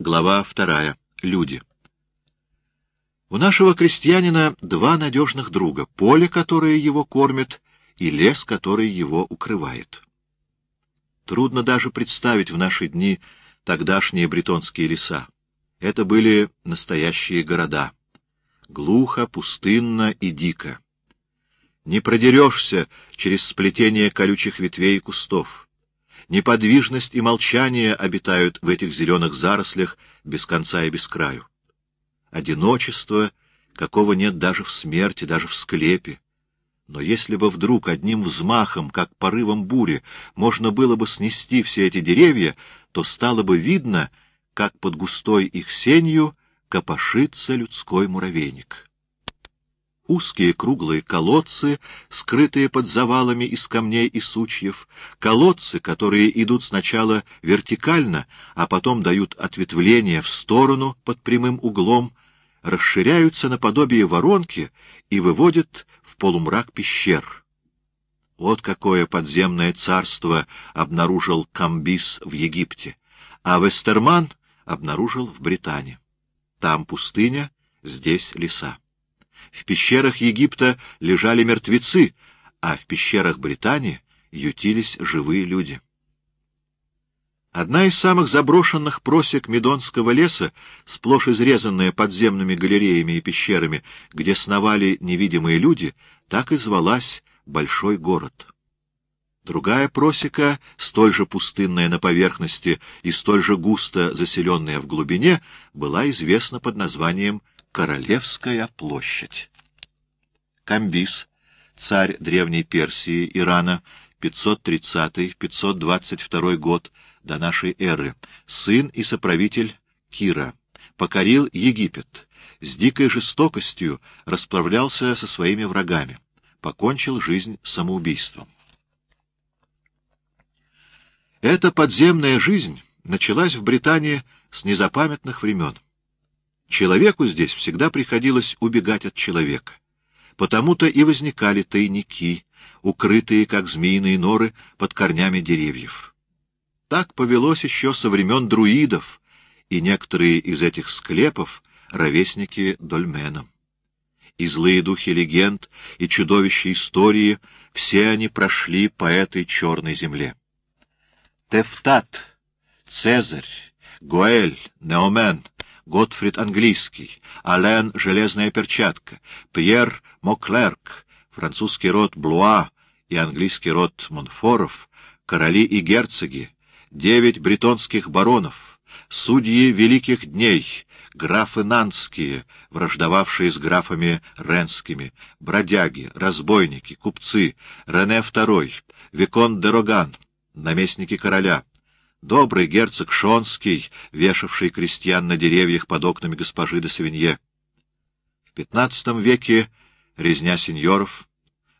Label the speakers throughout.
Speaker 1: Глава вторая. Люди. У нашего крестьянина два надежных друга — поле, которое его кормит, и лес, который его укрывает. Трудно даже представить в наши дни тогдашние бретонские леса. Это были настоящие города. Глухо, пустынно и дико. Не продерешься через сплетение колючих ветвей и кустов. Неподвижность и молчание обитают в этих зеленых зарослях без конца и без краю. Одиночество, какого нет даже в смерти, даже в склепе. Но если бы вдруг одним взмахом, как порывом бури, можно было бы снести все эти деревья, то стало бы видно, как под густой их сенью копошится людской муравейник узкие круглые колодцы, скрытые под завалами из камней и сучьев, колодцы, которые идут сначала вертикально, а потом дают ответвление в сторону под прямым углом, расширяются наподобие воронки и выводят в полумрак пещер. Вот какое подземное царство обнаружил Камбис в Египте, а Вестерман обнаружил в Британии. Там пустыня, здесь леса. В пещерах Египта лежали мертвецы, а в пещерах Британии ютились живые люди. Одна из самых заброшенных просек Медонского леса, сплошь изрезанная подземными галереями и пещерами, где сновали невидимые люди, так и звалась «Большой город». Другая просека, столь же пустынная на поверхности и столь же густо заселенная в глубине, была известна под названием Королевская площадь. Камбис, царь Древней Персии, Ирана, 530-522 год до нашей эры, сын и соправитель Кира, покорил Египет, с дикой жестокостью расправлялся со своими врагами, покончил жизнь самоубийством. Эта подземная жизнь началась в Британии с незапамятных времен. Человеку здесь всегда приходилось убегать от человека. Потому-то и возникали тайники, укрытые, как змеиные норы, под корнями деревьев. Так повелось еще со времен друидов, и некоторые из этих склепов — ровесники дольменам. И злые духи легенд, и чудовища истории — все они прошли по этой черной земле. Тефтат, Цезарь, Гуэль, Неомен — Готфрид Английский, Ален Железная перчатка, Пьер Моклерк, французский род Блуа и английский род Монфоров, короли и герцоги, девять бретонских баронов, судьи великих дней, графы Нанские, враждовавшие с графами Ренскими, бродяги, разбойники, купцы, Рене II, Викон де Роган, наместники короля — добрый герцог Шонский, вешавший крестьян на деревьях под окнами госпожи де Савинье. В XV веке резня сеньоров,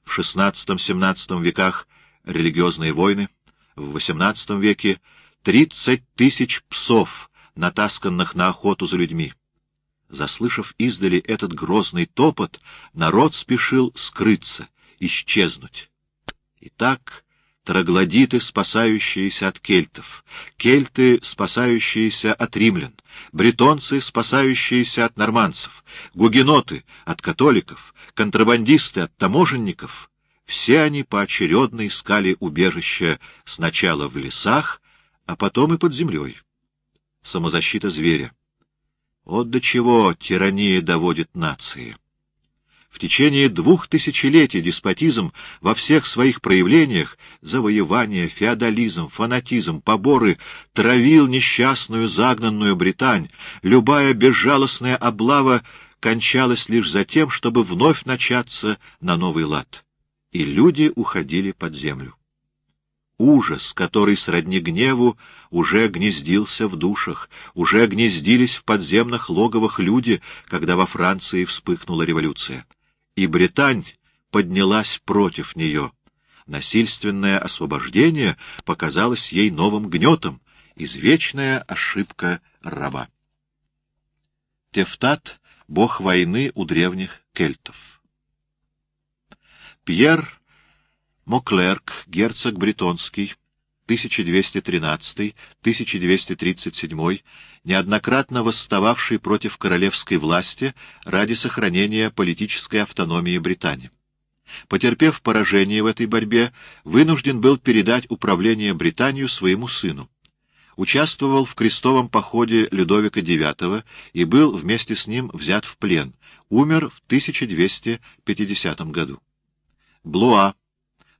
Speaker 1: в XVI-XVII веках религиозные войны, в XVIII веке тридцать тысяч псов, натасканных на охоту за людьми. Заслышав издали этот грозный топот, народ спешил скрыться, исчезнуть. Итак, троглодиты, спасающиеся от кельтов, кельты, спасающиеся от римлян, бретонцы, спасающиеся от норманцев, гугеноты от католиков, контрабандисты от таможенников — все они поочередно искали убежища сначала в лесах, а потом и под землей. Самозащита зверя. Вот до чего тирания доводит нации. В течение двух тысячелетий деспотизм во всех своих проявлениях — завоевание, феодализм, фанатизм, поборы — травил несчастную загнанную Британь. Любая безжалостная облава кончалась лишь за тем, чтобы вновь начаться на новый лад. И люди уходили под землю. Ужас, который сродни гневу, уже гнездился в душах, уже гнездились в подземных логовах люди, когда во Франции вспыхнула революция и Британь поднялась против нее. Насильственное освобождение показалось ей новым гнетом, извечная ошибка раба. Тефтат — бог войны у древних кельтов. Пьер Моклерк, герцог бретонский, 1213-1237, неоднократно восстававший против королевской власти ради сохранения политической автономии Британии. Потерпев поражение в этой борьбе, вынужден был передать управление Британию своему сыну. Участвовал в крестовом походе Людовика IX и был вместе с ним взят в плен. Умер в 1250 году. Блуа,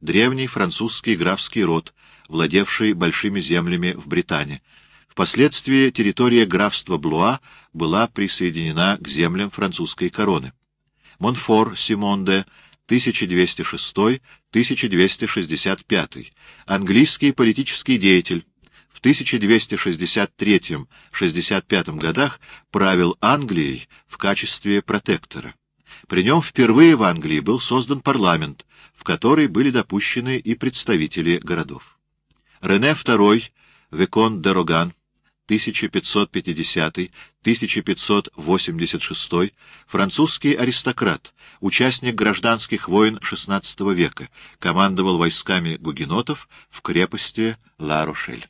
Speaker 1: древний французский графский род, владевший большими землями в Британии. Впоследствии территория графства Блуа была присоединена к землям французской короны. Монфор Симонде 1206-1265, английский политический деятель, в 1263-65 годах правил Англией в качестве протектора. При нем впервые в Англии был создан парламент, в который были допущены и представители городов. Рене II, Викон де Роган, 1550-1586, французский аристократ, участник гражданских войн XVI века, командовал войсками гугенотов в крепости Ла-Рошель.